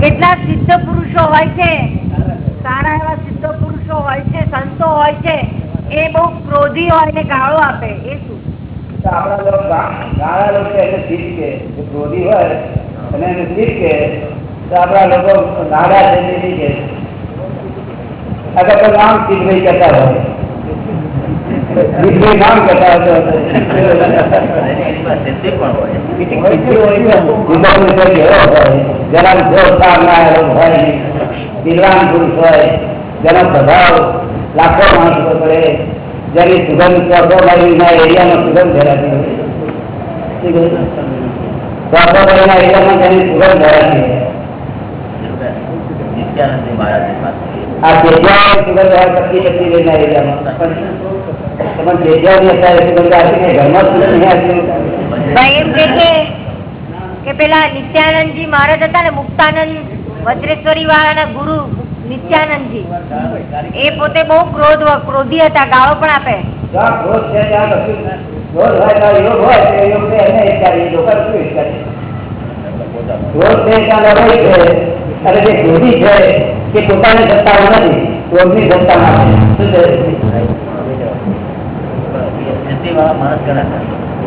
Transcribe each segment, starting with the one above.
કેટલાક સિદ્ધ પુરુષો હોય છે. સારા એવા સિદ્ધ પુરુષો હોય છે, સંતો હોય છે. એ બહુ ક્રોધી હોય ને ગાળો આપે, એ શું? ગાળા લોકો એને શીખ કે ક્રોધી હોય અને એને શીખ કે આપણા લોકો નાડા થઈને શીખ કે. અગર નામ શીખભાઈ કહેતા હોય. નામ કરતા હોય તો વિદ્વાન વિષય એવો હોય જેના જોરદાર ના એવો હોય નહીં. વિદ્વાન પુરુષ હોય જેનો સ્વભાવ લાખો માણસ ઉપર પડે જેની સુગંધ ચોથો મહિના એરિયામાં સુગંધ ધરાતી હોય ચોથો મહિના એરિયામાં જેની સુગંધ ધરાતી હોય આ જેજિયાની સુગંધ હોય પચી પચી મહિના એરિયામાં તમે જેજિયાની અત્યારે સુગંધ આવતી નહીં ઘરમાં સુગંધ નહીં આવતી ભાઈ એમ કે પેલા નિત્યાનંદજી મહારાજ હતા ને મુક્તાનંદ વજ્રેશ્વરી વાળાના ગુરુ નિત્યાનંદજી એ પોતે બહુ ક્રોધ ક્રોધી હતા ગાળો પણ આપે. પોતાની સત્તા નથી ક્રોધની સત્તા નથી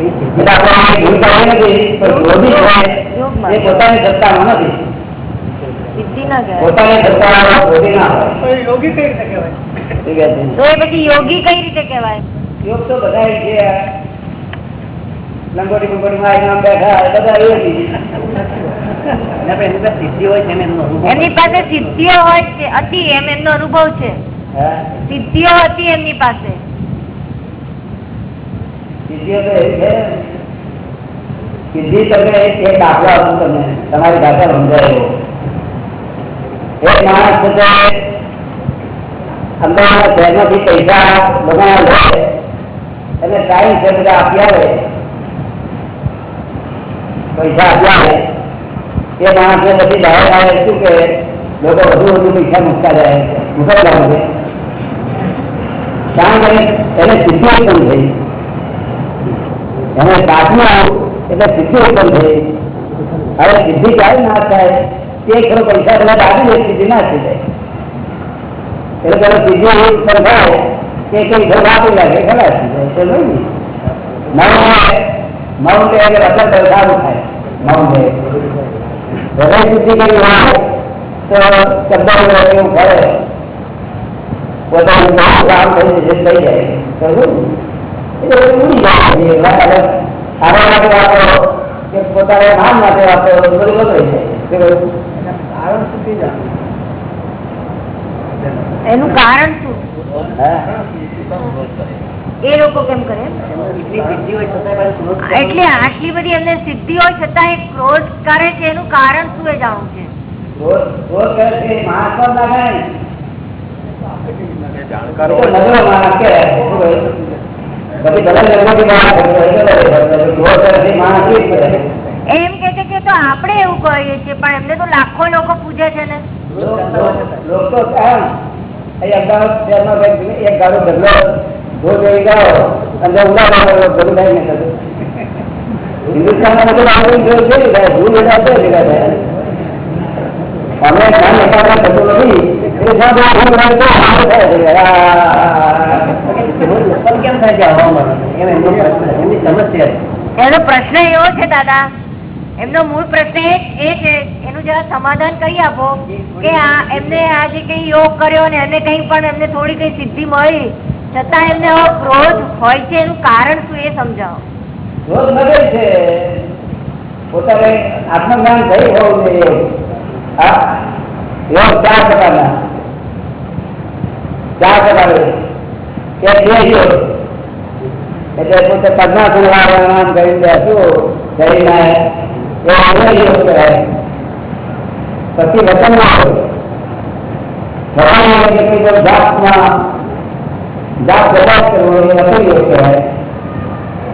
શું છે એટલે આપણે આ ભૂલતા નથી પણ ક્રોધી છે એ પોતાની સત્તામાં નથી. સિદ્ધિ ના કહેવાય. પોતાની સત્તામાં ક્રોધી ના હોય. યોગી કઈ રીતે કહેવાય? તો એ પછી યોગી કઈ રીતે કહેવાય? યોગ તો બધા છે લંગોટી બંગોટી માં બેઠા બધા એમની પાસે સિદ્ધિઓ હોય છે હતી એમ એમનો અનુભવ છે. સિદ્ધિઓ હતી એમની પાસે. સિદ્ધિઓ તો એવી છે સિદ્ધિ તમે એક એક દાખલો આપું તમને તમારી ભાષા સમજાય એવો એક માણસ છે તે અમદાવાદના શહેરમાંથી પૈસા લોકોના લે અને ટાઈમ છે બધા આપી આવે પૈસા આપી આવે એ માણસને પછી ડાયરેક્ટ આવે શું કે લોકો વધુ વધુ પૈસા મૂકતા જાય મૂકતા જાય કારણ કે એને સિદ્ધિ ઉત્પન્ન થઈ એને સાચમાં એટલે સિદ્ધિ ઉત્પન્ન થઈ હવે સિદ્ધિ ક્યારે ના થાય તે ખરો પૈસા બધા આપી દે સિદ્ધિ ના થઈ જાય એટલે પેલો સિદ્ધિ ઉત્પન્ન થાય કે કઈ ઘર આપી લાગે ખરા થઈ જાય તો નહીં માઉન્ટ એટલે વસંત સારું થાય માઉન્ટ વધારે સિદ્ધિ કરી હોય તો શબ્દ એવું કરે પોતાનું કામ કામ થઈ જશે થઈ જાય એટલે આટલી બધી એમને સિદ્ધિ હોય છતાં એ ક્રોધ કરે છે, એનું કારણ શું એ જાણવું છે? રોજ પછી ભલે માણસ માણસ એ જ કરે. એમ કે છે કે તો આપણે એવું કહીએ છીએ પણ એમને તો લાખો લોકો પૂજે છે ને લોકો આમ, અહીં અમદાવાદ શહેરમાં એક ગાડો ઢગલો રોજ એવી ગયો અંદર ઉડાડો બધું કઈ નહીં હિન્દુસ્તાનમાં બધું આગળ જોયું છે ભૂલ બધા છે. અમે ધ્યાન એકાગ્ર થતું નથી એટલે જ્યાં જ્યાં તો થાય કેમ એમનો પ્રશ્ન છે. એમની સમસ્યા છે. એનો પ્રશ્ન એવો છે દાદા. એમનો મૂળ પ્રશ્ન એ એ છે એનું જરા સમાધાન કરી આપો કે આ એમને આજે કઈ યોગ કર્યો ને એમને કઈ પણ એમને થોડી કઈ સિદ્ધિ મળી છતાં એમને ક્રોધ હોય છે એનું કારણ શું એ સમજાવો. ક્રોધ મળે છે. પોતાને આત્મજ્ઞાન થઈ હોવું જોઈએ આ યોગ ચાર પ્રકારના ચાર પ્રકાર એક બે યોગ એટલે પોતે પદ્માસન વાળા નામ કરી બેસું કરીને એ અન્ય યોગ કહેવાય પછી વચન યોગ વચન યોગ એટલે કોઈ જાતમાં જાત પ્રકાશ કરવો એ વચન યોગ કહેવાય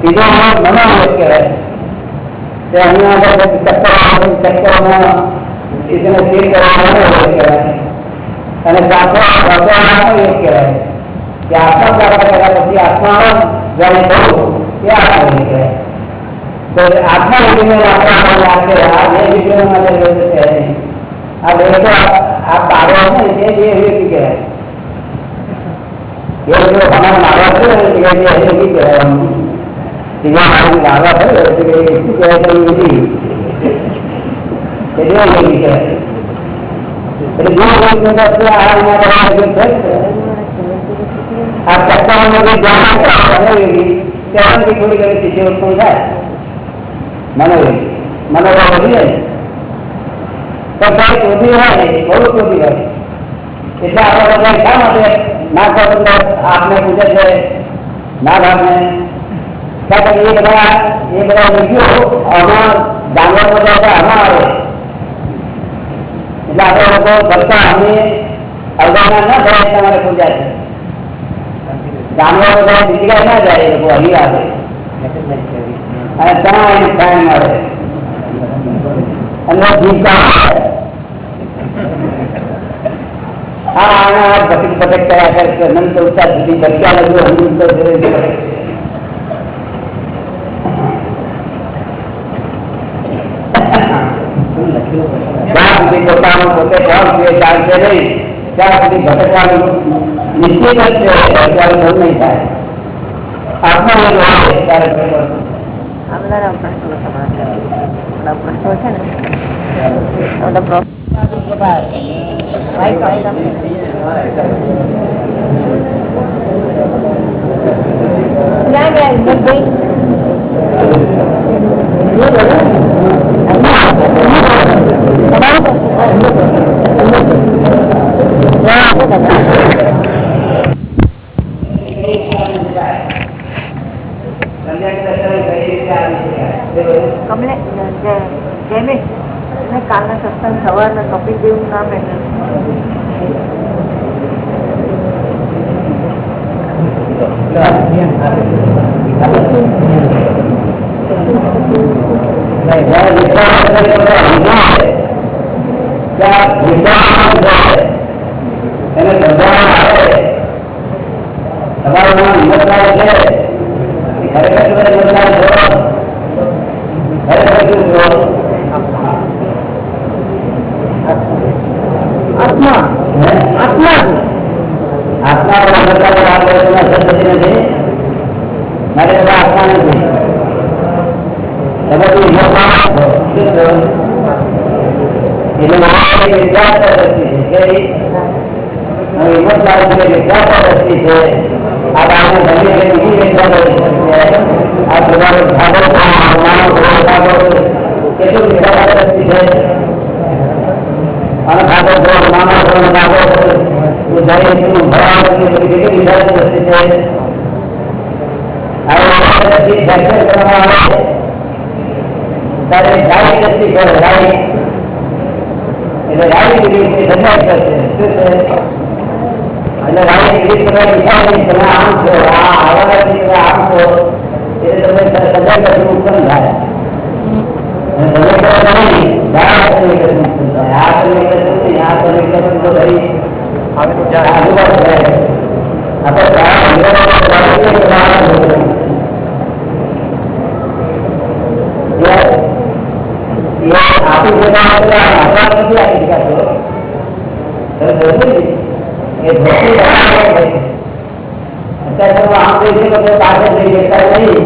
બીજો યોગ મનો યોગ કહેવાય તે અહીંયા આગળ ચક્કર ચક્કરમાં એને સ્થિર કરવાનો યોગ કહેવાય અને સાચો સાચો આત્મા યોગ કહેવાય કે આત્મા પ્રાપ્ત કર્યા પછી આત્મા જ્યારે થવું તે આત્મા યોગ કહેવાય તો આત્મા વિજ્ઞાન આપણે લાગે આ બે વિજ્ઞાન માટે વ્યક્તિ કહેવાય નહીં. આ બે તો આ- આ પાડો છે ને તે બે વ્યક્તિ કહેવાય એ જો તમારે મારવા છે ને તે બે વ્યક્તિ કહેવાય આમ. સીધા મારી મારવા છે ને તે બે વ્યક્તિ કહેવાય તો એ વિધિ. એ બે વ્યક્તિ કહેવાય એટલે બે વ્યક્તિને તો આ એના દ્વારા વ્યક્તિ છે જ. આ ચક્કરમાં જે ધ્યાન આપે મનોયોગી ત્યાંથી થોડી ઘણી સ્થિતિ ઉત્પન્ન થાય મનોયોગી મનોભાવ વધી જાય તો ભાઈ ક્રોધી હોય ને બહુ ક્રોધી હોય એટલે આપણે બધા શા માટે ના સ્વતંત્ર આપને પૂછે છે ના ભાગને કારણ કે એ બધા એ બધા વિડીયો આમાં જાનવર બધા હતા આમાં આવે એટલે આપણે લોકો કરતા અમે અવગણના ન થાય એટલા માટે પૂછ્યા છે જાનવરો બધા બીજી ગાય ના જાય એ લોકો હરી આવે અને ત્યાં એને ખાય મળે અને જીવતા આવે. આ આના આ ભટક ભટક કર્યા કરે છે અનંત ઉત્સાહ સુધી ભટક્યા લગો અનંત સુધી ભટકે. જ્યાં સુધી પોતાનું પોતે કોણ છે જાણશે નહીં ત્યાં સુધી ભટકવાનું નિશ્ચિત જ છે અત્યારે બંધ નહીં થાય આત્મા એક હોય ત્યારે ભટકવાનું. આ બધા પ્રશ્નો તમારા કમલે જે- જેમિસ એને કાલના સત્સંગ સવારના કપિલ દેવનું નામ એટલે જ્યારે વિશ્વાસ કરે તો બધા સમજાવે. ત્યાં વિશ્વાસ જાય. એને સમજાવવામાં આવે. તમારું નામ હિંમતલાલ છે. એ ખરેખર તમે હિંમતલાલ છો. ખરેખર શું છો? આત્મા હે? આત્મા આત્મા વાળા હિંમતલાલ વાત કરે તો એમાં સદગતિ નથી. મારે બધા આત્મા નથી. તમે તો હિંમતલાલ છો. શું છો? એટલે મારે વિશ્વાસ દ્રષ્ટિ છે કે હું હિંમતલાલ છું એટલે વિશ્વાસ દ્રષ્ટિ છે આ બાળને ધન્ય કે બીજી વિશ્વાસ દ્રષ્ટિ છે આ તમારો ભાગો માનવ ભાગો કેટલું વિશ્વાસ દ્રષ્ટિ છે અને ભાગો માનવ ભાગો હું જયારે છું ભરાવાની બધી કેટલી વિશ્વાસ દ્રષ્ટિ છે આ દ્રષ્ટિ ફ્રેક્ચર કરવામાં આવે ત્યારે રાઈટ દ્રષ્ટિ કરે રાઈટ એટલે રાઈટ રીતે સમજાય કરશે શું છે એટલે રાઈટ રીતે તમે વિચાર નહીં તમે આમ છો આ આવવાથી તમે આમ છો એટલે તમે સમજાય કરશે ઉત્પન્ન થાય અને સમય કરો નહીં ત્યારે સમય કરશે ઉત્પન્ન થાય આ સમય કરશે નહીં આ સમય કરશે તો ભાઈ આજુબાજુ થાય આપણે સારા વિચારો રાઈટ રીતે કરવાના છે. એ આપી દેવા પેલા આપણા નથી અત્યારે તમે આમ જોઈ શકો તો પાછળ જઈ શકતા નહીં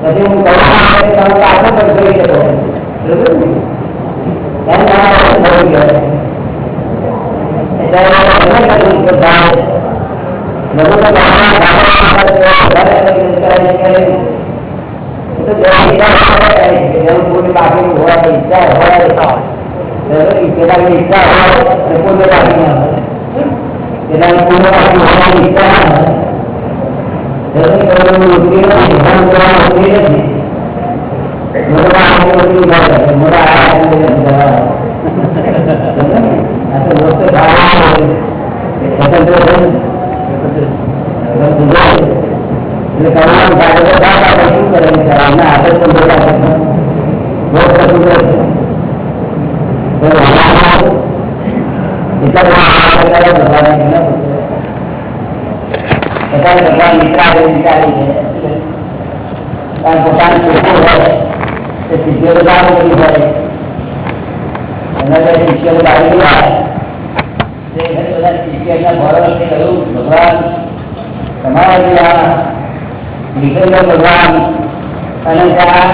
પછી હું કહું છું કે તમે પાછળ પણ જોઈ શકો જોયું ને? એમ તમારે થવું જોઈએ એટલે તમે કરવું કે ભાઈ લોકો તો ગામડા ગામડા ઘરે કરાવી કરાવી તો જેવા ઈચ્છા હોય જેવું કોઈ બાકી હોય ઈચ્છા હોય પેલાની ઈચ્છા હોય અને કોઈ બાકી ના હોય પેલાની કોઈ બાકી હોવાની ઈચ્છા ના હોય દરેક કરવાનું ઉકેલ ધ્યાન કરવાનું ઉકેલ નથી મોટા આંખે ઉકેલ થાય મોટા આંખે આ તો મોટો ભાવ સ્વતંત્ર છે એટલે કરવાનું કાર્ય તો બાપ આપણે કરે ભગવાનને ન બધા ભગવાન વિચારે વિચારી છે કારણ પોતાનું ચોખ્ખું હોય તે શિષ્ય બધા કરી હોય એના જે શિષ્ય ગાડી ગયા તે બધા શિષ્યના ભરોસે કહ્યું ભગવાન તમારા જે આ નીકળેલો ભગવાન અને ત્યાં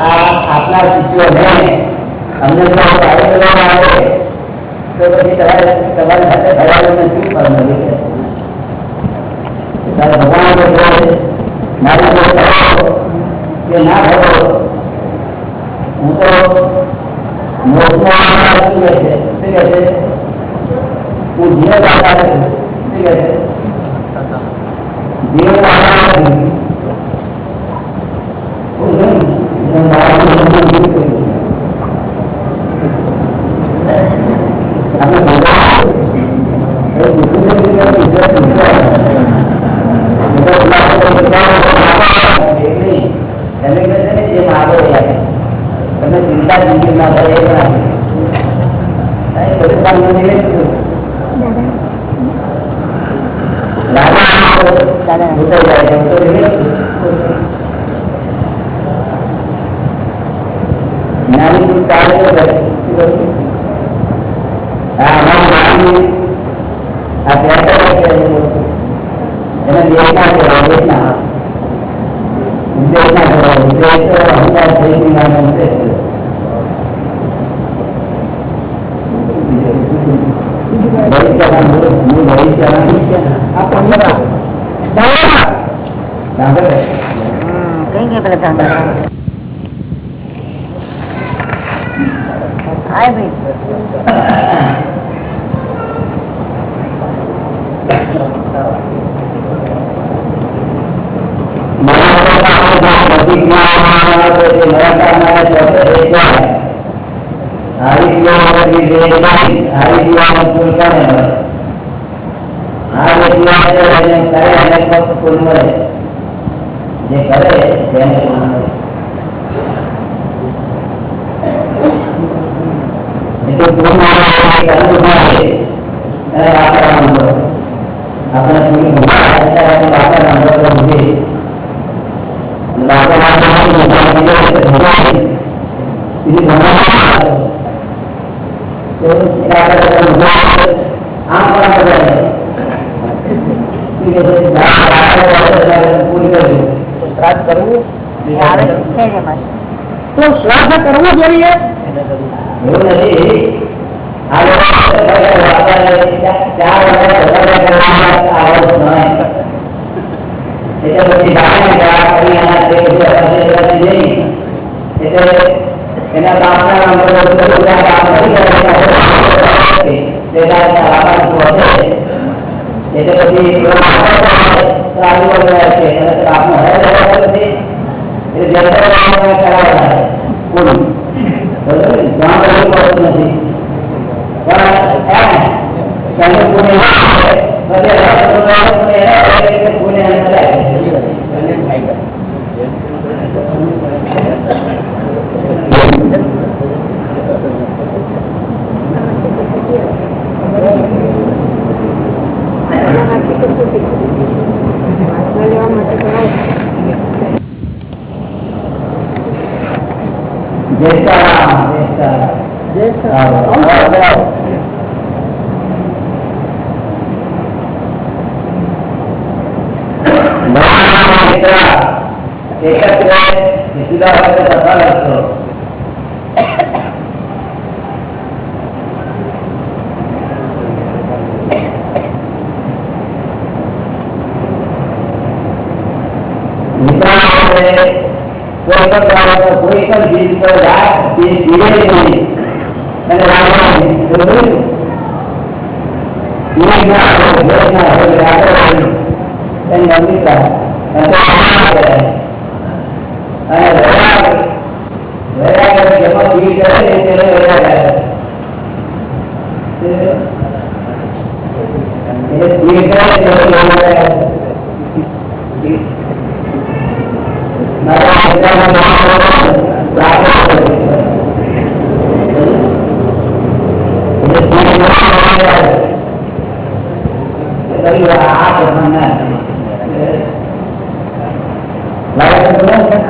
આ આપના શિષ્યોને અમને જો ગાડી કરવામાં આવે તો પછી તમારે તમારી સાથે થવાનું શું કરવાનું છે ત્યારે ભગવાન કહે મારી જો કરો કે ના કરો હું તો મોક્ષમાં શું કહે છે શું કહે છે હું જીવ દાતા નથી શું કહે છે જીવ દાતા નથી હું નહીં. કઈ કઈ પેલા એટલે પછી ચાલુ રહ્યા છે અને આપનો હરાય નથી એટલે જનતા કરાવવા કોણ બરોબર ગામ રહેવું પડતું નથી પણ એમ તમે પુણે બધે રાષ્ટ્ર પુણે એટલે પુણે અંદર જયતા જયતા કોઈ પણ બાળકો કોઈ પણ ચીજ પર જાય તે ધીરે નહીં અને રાખવાનું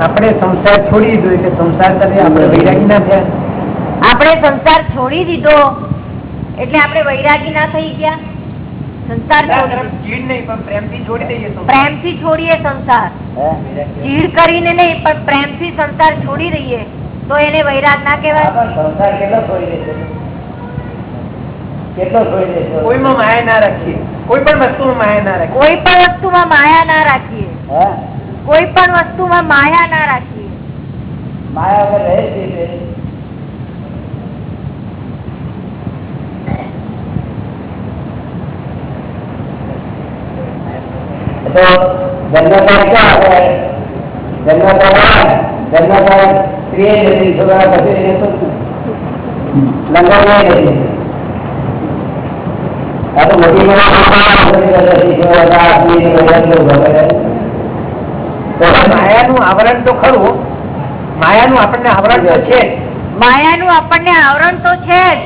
આપણે સંસાર સંસાર છોડી દીધો એટલે સંસાર સાથે આપણે વૈરાગી ના થયા આપણે સંસાર છોડી દીધો એટલે આપણે વૈરાગી ના થઈ ગયા સંસાર છોડી દીધો. ચીડ નહીં પણ પ્રેમથી છોડી દઈએ તો પ્રેમથી છોડીએ સંસાર હે? ચીડ કરીને નહીં પણ પ્રેમથી સંસાર છોડી દઈએ તો એને વૈરાગ ના આ કહેવાય પણ સંસાર કેટલો છોડી દેશો કેટલો છોડી દેશો કોઈમાં માયા ના રાખીએ કોઈ પણ વસ્તુમાં માયા ના રાખીએ કોઈ પણ વસ્તુમાં માયા ના રાખીએ હે? કોઈ પણ વસ્તુમાં માયા ના રાખીએ માયા વગર રહે જ નહીં તે. તો નથી છોકરા આ તો મોટી માયાનું આવરણ તો ખરું માયાનું આપણને આવરણ તો છે જ. માયાનું આપણને આવરણ તો છે જ.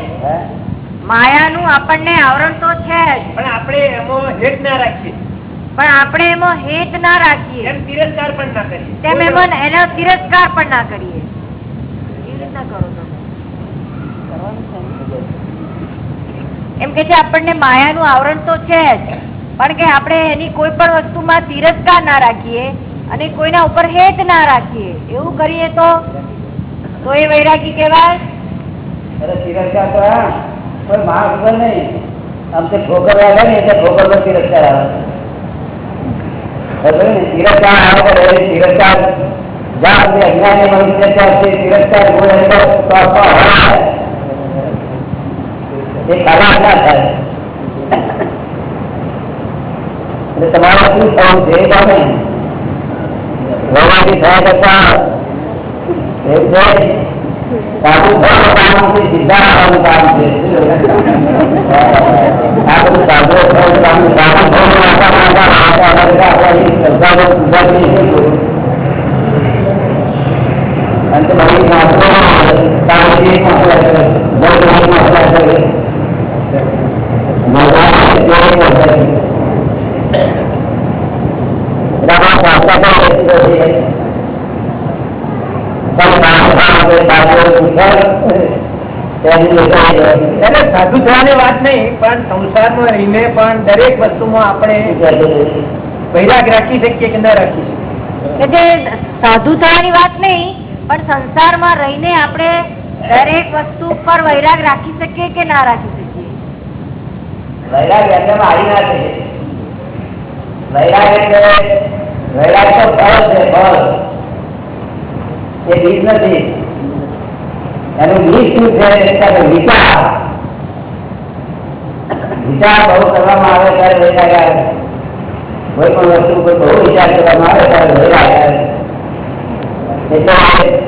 માયાનું આપણને આવરણ તો છે જ. પણ આપણે એમાં હેત ના રાખીએ. પણ આપણે એમાં હેત ના રાખીએ. એમ તિરસ્કાર પણ ના કરીએ. તેમ એમાં એનો તિરસ્કાર પણ ના કરીએ. રીતના કરો તમે. એમ કે છે. આપણને માયાનું આવરણ તો છે જ પણ કે આપણે એની કોઈ પણ વસ્તુમાં તિરસ્કાર ના રાખીએ અને કોઈના ઉપર હેત ના રાખીએ. એવું કરીએ તો તો એ વૈરાગી કહેવાય. તિરસ્કાર તો કોઈ માણસ ઉપર નહીં. આમ તો ઠોકર આવે ને એટલે ઠોકર પર તિરસ્કાર આવે. તિરસ્કાર આવે તિરસ્કાર જ્યાં સુધી અજ્ઞાની મનુષ્ય ત્યાં સુધી તિરસ્કાર બોલે તો તો આપવા હોય. એ ખરાબ ના થાય એટલે તમારે શું થવું છે એ ગમે વૈરાગી થયા કરતા એવું છે સાધુ થવાનું કામ છે સિદ્ધાંત થવાનું કામ છે આ બધું સાધુ થવાનું કામ છે. સાધુ થવાનું આખા માથા માથા માથા આપણી શ્રદ્ધાનો સુધારી છે. અંતે સાધુ થવાની વાત નહીં, પણ સંસારમાં રહીને પણ દરેક વસ્તુમાં આપણે વૈરાગ રાખી શકીએ કે ન રાખી શકીએ? સાધુ થવાની વાત નહીં, પણ સંસારમાં રહીને આપણે દરેક વસ્તુ પર વૈરાગ રાખી શકીએ કે ના રાખી શકીએ વૈરાગ એટલે આવી ના થઈ વૈરાગ એટલે વૈરાગ તો ફળ છે ફળ એ બીજ નથી એનું બીજ શું છે ત્યારે વિચાર વિચાર બહુ કરવામાં આવે ત્યારે વૈરાગ આવે કોઈ પણ વસ્તુ પર બહુ વિચાર કરવામાં આવે ત્યારે વૈરાગ આવે એટલે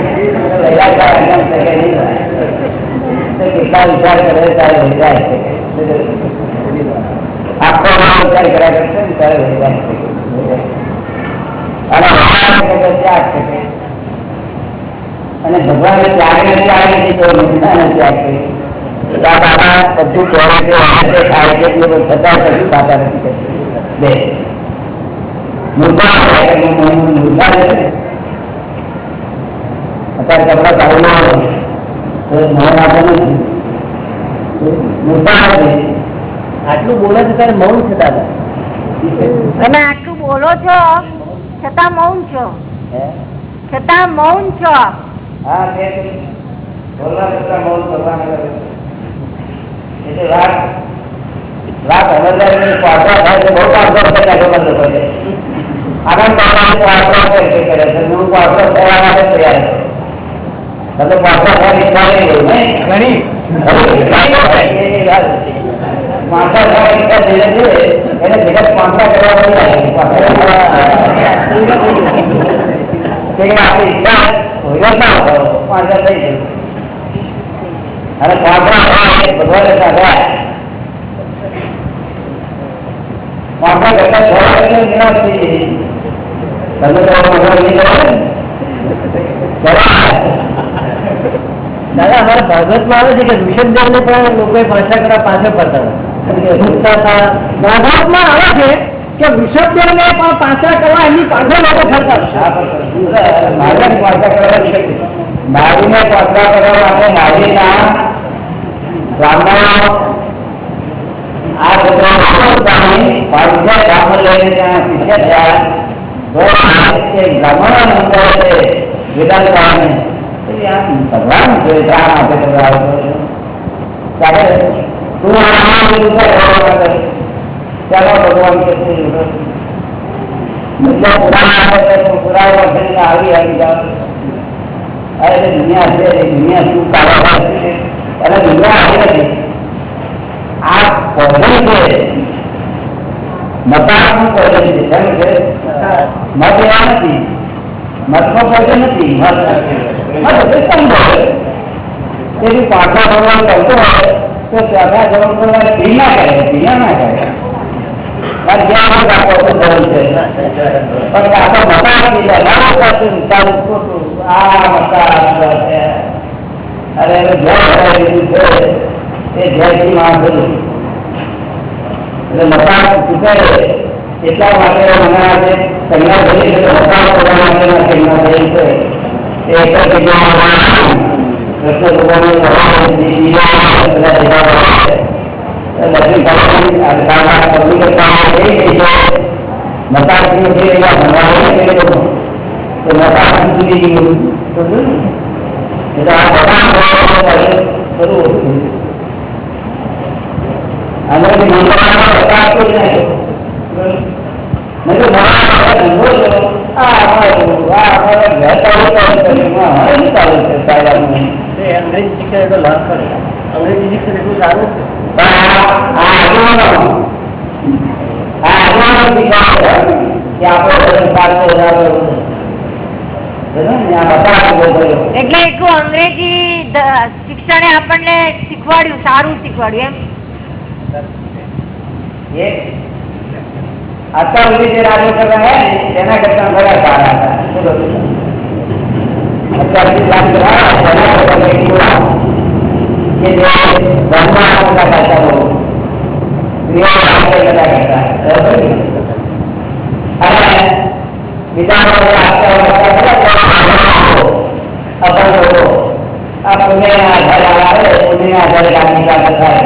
આપણે પણ લખન લખવા આવતું બોલવું પડશે. નકર આપણે ના આવે. વાગે ના શકે વિચાર વિના. વૈરાગ આવે એમ શકે નહીં. તો કેટલા વિચાર કરે ત્યારે વૈરાગ છે. આખો દાડો વિચાર કર્યા કરશે ને ત્યારે વૈરાગ છે. અને ભગવાન કહે ત્યાગ છે અને ભગવાન ત્યાગ ત્યાગ નથી તો નિષ્ઠા ત્યાગ કરી દાદા બધું કહેવાય છે વાંચે ખાય છે તે બધું છતાં કશું ખાતા નથી કે બે મૂર્ખા છે કે મૂર્ખા છે. ને અત્યારે તો મૌન આટલું બોલો છો ત્યારે મૌન છે દાદા. તમે આટલું બોલો છો છતાં મૌન છો. છતાં મૌન છો. હા બોલવા કરતા મૌન કરવાનું એટલે વાત. વાત સમજદાર પાછા થાય છે બહુ પાછળ થતા ખબર પડે આનંદ પાડવાની પાછા કરે છે. હું પાછો થવા માટે તૈયાર છું. તમે પાછા થવાની ઈચ્છા નહીં હોય નહીં ઘણી પાછા થવાની ઈચ્છા થઈ છે એને જગત પાછા કરવા નહીં લાગે. તે તે આપણી ઈચ્છા હોય ના હોય પાંચ થઈ ગયું અને પાંચમા હોય ભગવાન ગયા પાંચમા કરતા છ વાગે નિરાશ થઈ ગઈ તમે તો ભગવાન નહીં કરો ને દાદા અમારા ભાગવતમાં આવે છે કે ઋષભદેવ ને પણ લોકોએ પાછા કરા પાછળ પડતા હતા ભાગવતમાં આવે છે કે ઋષભદેવ ને પણ પાછા કરવા એમની પાછળ લોકો ફરતા નારીને પાછા કરવા માટે નારીના બ્રાહ્મણો આ બધા પાછા બ્રાહ્મણ લઈને ત્યાં શિષ્ય થયા તો એ બ્રાહ્મણો નંબર છે વેદાંત સ્વામી ભગવાન છે શા માટે તમે આવો છો? ત્યારે તું આ બધું કરવા માટે ચાલો ભગવાન કે છે એટલે પુરાણ આવે છે તો પુરાણ વખતે આવી આવી જાવ અરે એ દુનિયા છે એ દુનિયા શું કાઢવા છે અને દુનિયા આવી નથી આ પોઝન છે મતાનું પોઝન છે કેમ છે મત એવા નથી મતનો પોઝન નથી મત મત એટલે સમજો તેથી પાછા ભગવાન કરતો હોય તો ચોથા જવાનું ભગવાન ભી ના કરે ભીના ના કરે પણ જ્યાં આગળ આ પોઝન ધર્મ છે પણ આ તો મતા દીધા ના કરતું ચાલુ ખોટું આ મતા છે અરે એને ઘેર ભરાઈ દીધું છે એ ઘેરથી માણસ હતું એટલે મતા તૂટે એટલા માટે મને આજે સંજ્ઞા થઈ છે કે મતા કરવા માટેના સંજ્ઞા થઈ છે एक जो कृष्ण लोगों ने लेकिन कभी करता है यही जो मतान के लिए भगवान के लिए तो मतान की ज़रूर अंदर के मंदिर प्रकाश को नहीं मतलब લોકો તો મતા સુધી ગયું સમજ્યું ને? એટલે આ બધા કરવું અને મંગળવારનો પ્રકાશ કોઈ નહીં મેં તો મારા ધંધો છે આ અમારું આ અમારા ઘર ચાલુ ચાલુ કર્યું હા હવે ચાલુ છે કાયદાનું અંગ્રેજી શિક્ષણ એટલો લાભ કરે અંગ્રેજી શિક્ષણ એટલું સારું છે પણ આ આ આગેવાનો આ આગેવાનો શીખવાડે કે આપણો ધર્મ સાચો બરાબર ને આ બધા બહુ કર્યો એટલે એટલું અંગ્રેજી દ- શિક્ષણે આપણને શીખવાડ્યું સારું શીખવાડ્યું એમ ये અત્યાર સુધી જે રાજ્ય કરવા હે ને તેના કરતા ઘણા સારા હતા શું કહ્યું? અત્યાર સુધી રાજ્ય કરવા તેના કરતા કંઈક એવા કે જે બ્રહ્મા કરતા કરતા બહુ ક્રિયા રાજ્ય કરતા કરતા બરાબર ને? અને બીજા બધા અત્યાર કરતા કરતા અપંગ લોકો આ પુણ્યના આધારે આવે પુણ્યના આધારે કામની કામ થાય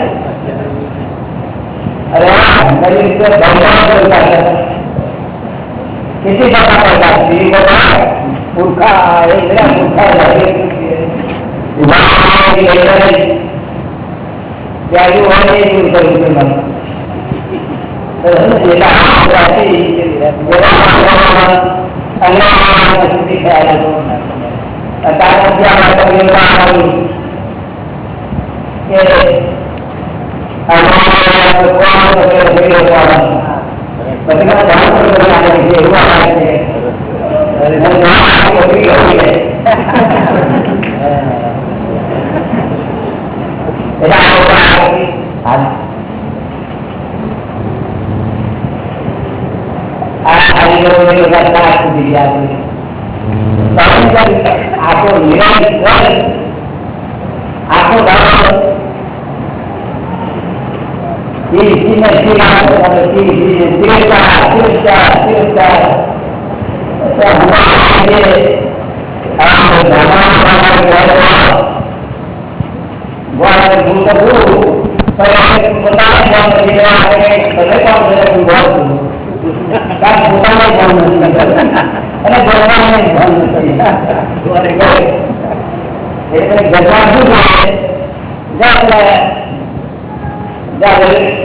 अरे मेरी इससे भगवान को है? किसी का पड़ता है किसी मूर्खा एक मूर्खा लगे क्या यू है, ये दूर कर अचानक क्या मतलब ये काम Virginia, Virginia, Virginia, Virginia, Virginia, ऐसा हुआ ये आप धर्मांतरण कर वाले गुंडों पर एक बता जाओ कि आप एक बड़े काम से गुंडों का बता में जान नहीं करता अरे बता में जान नहीं करता तो अरे एक गजानू है जब जब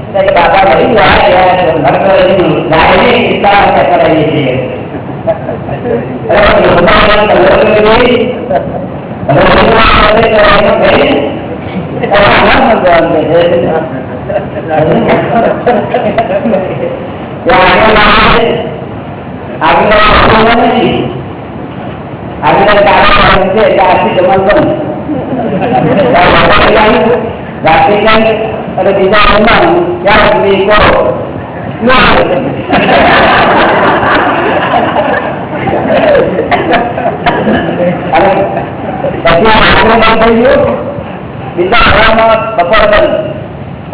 એટલે ભગવાન શું કરે જા આપણે જા લલિત ભગવાન એટલે ભગવાન આ આ પટેલ લોકો મૂળ બદલી ગુમા લોકો કરતા હોય ત્યાં પેલો ગામ આવું કે છે અંદર થાય ને ત્યાં શું આ ભગવાન નિરાશ ગયા જ્યાં ગુરુ ના હોય, તો આ બધા ગાય કરે, આ ગુરુ મન ના ભરાય. પણ જ્ઞાન હોય, એટલે ભરવું નિરંતરનું જેવું કરીએ પછી અને એ જ્ઞાન લોકો તમારે આપણું શાક આવ્યું હોય ને, ખેતરમાં જે આપી એ જોઈ એ પાણી આવતું આવે ગોળ. લોકો આવે, આવે. આ આવે. વાહન કરાવે ને, વાહન કરાવે ત્યારે પરવાનગી આપે એનો ખટેલો ને. દાદાજી પરવાનગી કરાવે ત્યારે બાબા મળી ગયા ત્યારે ભક્તોની ગાયને કેટલા હત્યા કરાવીએ છીએ. અરે ભગવાન કલ્યાણ કરી, અને ભગવાન કરે તો એનો કહે, ત્યારે આનંદ ભગવાન કહે છે. ત્યાં આગળ આવે, આગળ આવવાનું નથી. આગળ કારણ છે કે આથી જમણ બંધ. રાત્રે કઈ અને બીજા જમવાનું ત્યાં સુધી કરો અને પછી રાત્રે બંધ થઈ ગયું બીજા હવામાં બપોર બંધ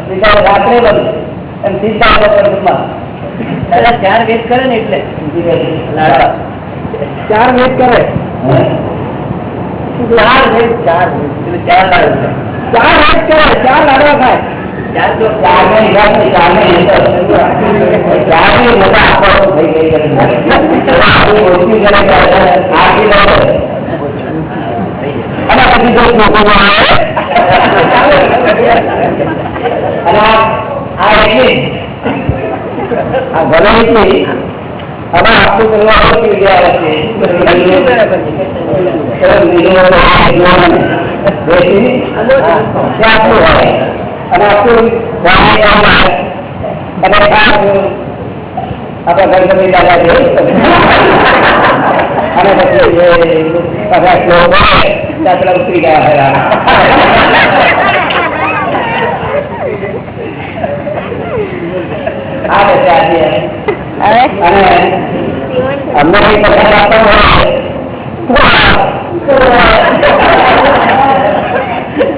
બીજા રાત્રે બંધ એમ સીધા બપોર જમવાનું દાદા ચાર વેદ કરે ને એટલે લાડા. ચાર વેદ કરે હે? ચાર વેદ ચાર વેદ એટલે ચાર લાડવા ચાર વેદ કરે ચાર લાડવા ખાય ચાર તો ચાર ને હિસાબ નહીં, ચાર ને હિસાબ. ચાર ને મોટા આંકડો થઈ ગઈ છે. આટલી ઓછી કરે કે આટલી લો. અને પછી જો છોકરો આવે અને આ- આ એટલી આ ભલે એટલી હવે આપણું કરવા ઓછી ગયા છે સરસ લીલું હોય, બેસી, હા, ત્યાં આપણું હોય. અને આપણું ગામે ગામ આવે. અને આ આપણા ઘર ગમી દાદા છે અને પછી જે પાછા શ્લોક હોય, ત્યાં પેલા ઉતરી ગયા હોય. આ રીતે આજે હવે અને અમને કઈ પસંદ આપતો હોય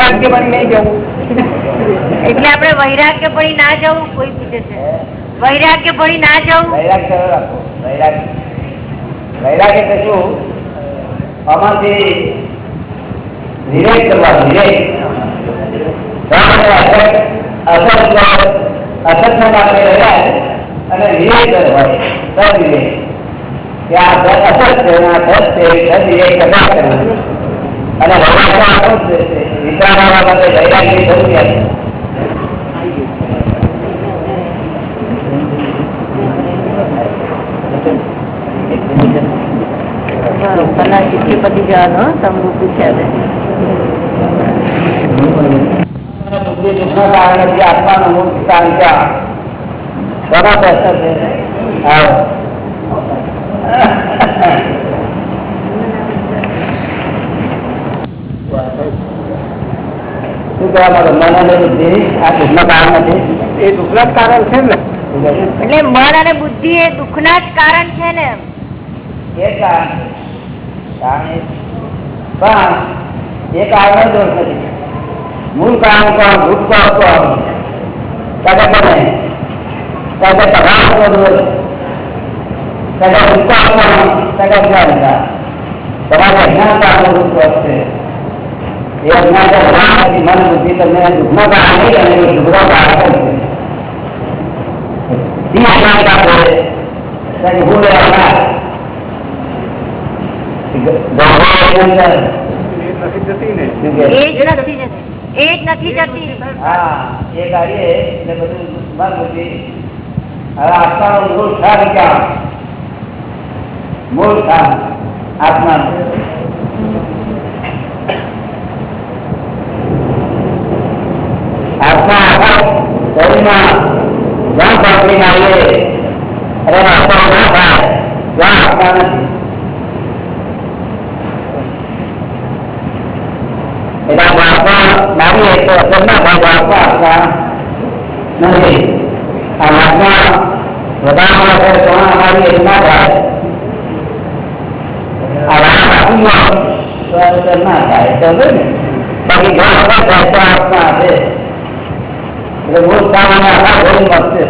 વૈરાગ્ય બની નહીં જવું એટલે આપણે વૈરાગ્ય પડી ના જવું કોઈ પૂછે છે વૈરાગ્ય પડી ના જવું વૈરાગ કરો રાખો વૈરાગ વૈરાગ એટલે શું આમાંથી વિવેક કરવા વિવેક અસત્સંગ આપણે રહ્યા અને વિવેક હોય સદ વિવેક કે આ સદ અસત છે અને આ સત છે સદ વિવેક કરવા કરવું અને વૈરાગ આપણું જ છે. વિચારવા માટે વૈરાગની જરૂરિયાત છે કલાક કેટલી પતી જવાનું તમને પૂછ્યા એટલે મન અને બુદ્ધિ એ દુઃખ ના. જ કારણ છે ને. એ કારણ પણ એ કારણ દોષ નથી. મૂળ કારણ કોણ ભૂત કોણ કોણ કદા બને કદા પ્રભાવ કોણ કદા ભૂતકાળ કોણ કદા તમારે અજ્ઞાન કારણ ભૂત કોણ છે. એ અજ્ઞાનતા ભગવાનમાંથી મન બુદ્ધિ તમને દુઃખના કારણે નહીં અને એ દુઃખના કારણે છે ઈ અજ્ઞાનતા છે કારણ કે ભૂલ રહેનાર ગૌરવ નથી જતી ને એ જ નથી જતી એ જ નથી જતી હા એ ગાડીએ એટલે બધું મન બુદ્ધિ હવે આત્માનું મૂળ સ્થાન ક્યાં મૂળ સ્થાન આત્મા देखना वहाँ पहुँचने का ये अगर आपका होना था वहाँ आपका नहीं यदा वापा नारी है तो असरना था वापा आपका नहीं और आत्मा बताना वाला कर सोना हमारी इतना था और आप अपनी करना था बाकी घर पर आपका है બાકી ઘણા બધા થાય તો આત્મા છે એટલે મૂળ સ્થાન આખા ઘોડી મળશે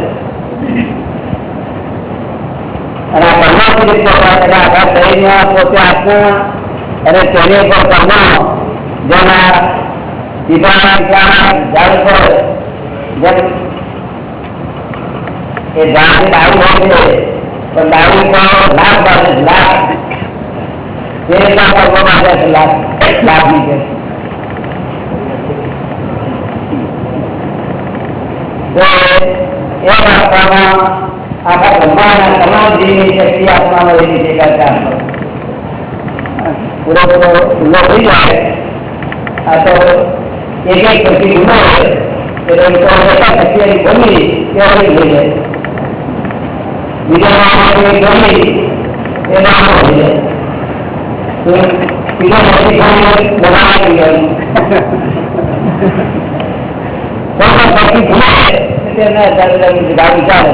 અને આ કર્માથી રીતે એટલે આખા શરીરમાં પોતે આત્મા અને તેની પર કર્મ જેના સીધા ઝાડ પર જેમ એ ઝાડની ડાળી હોય છે પણ ડાળી પર લાભ બાજુ લાભ તે રીતના કર્મ માટે છે લાભ લાભની છે તો એ આત્મામાં આખા બ્રહ્માંડના તમામ જીવની શક્તિ આત્મામાં રહેલી છે કરતા પૂરેપૂરો ખુલ્લો થઈ જાય આ તો એક એક પછી ગુનો હોય એટલે એ તો બધા શક્તિઓની ગમી તે અલગ થઈ જાય બીજા માણસોની ગમી એ નામ થઈ જાય તો બીજા પછી ગમી બનાવવા ગયું પણ પછી ભૂલે તેના આધારે ગાડી ચાલે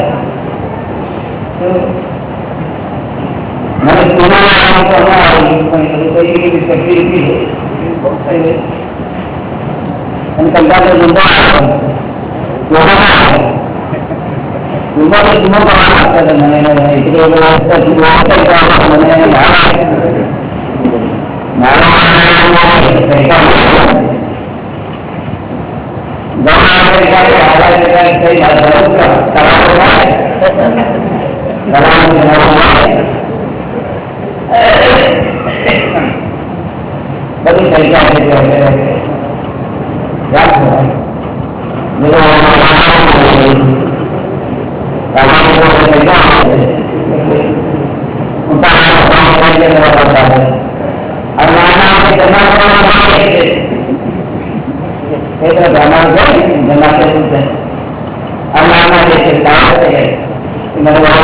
મને પુના તો ના આવી પણ કોઈ એવી શક્તિ નથી અને કંટાળો જુદો આવે જુદો તો જુદો કરવાના હતા મને એટલે મને जहाँ अमेरिका के आधा जगह से मज़बूत करा होगा गलाम होगा बड़ी तरीका से कहते हैं याद होगा मेरे उनका नाम करके मेरा पता है और नाम के जमा करना બધી ચર્ચા છે મોટો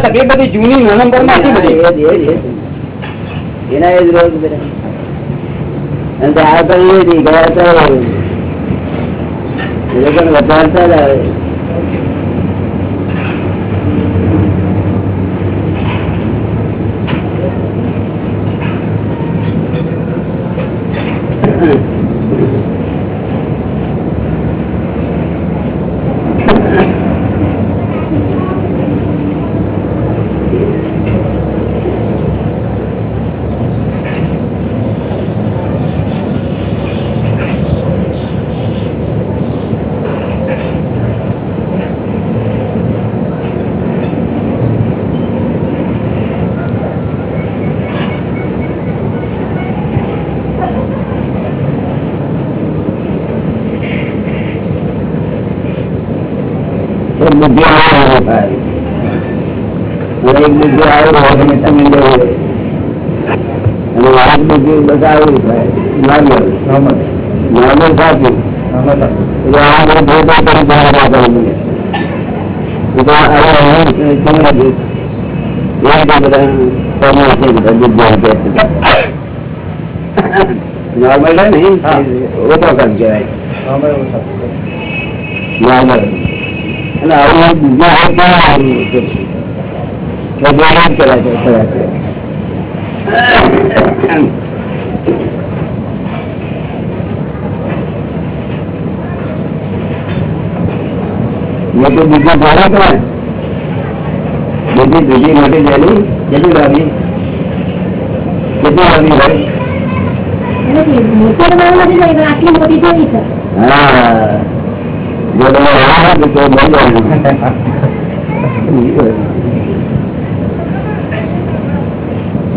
તકલીફ બધી જૂની નંબરમાં એના એ જ રોગ અને વધારતા બીજું હોય એને તમે લેવો અને આવી નોર્મલ નોર્મલ સાચી. એટલે આ બધું તમે દ્વારા જ કરાય છે કરાય છે મોટી બીજી દ્વારા કરાય બીજી બીજી મોટી જેલી કેટલી લાવી કેટલી લાવી હોય આટલી મોટી જોઈ છે હા જો તમે આ તો તો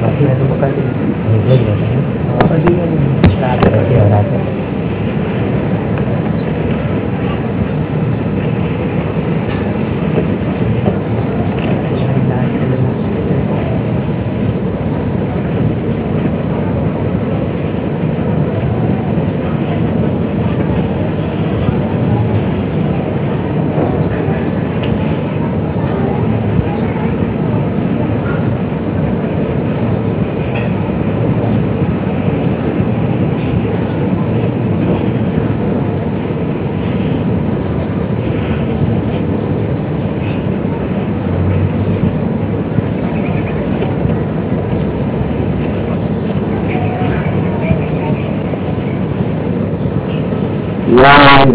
बाकी मैं तो पकड़ के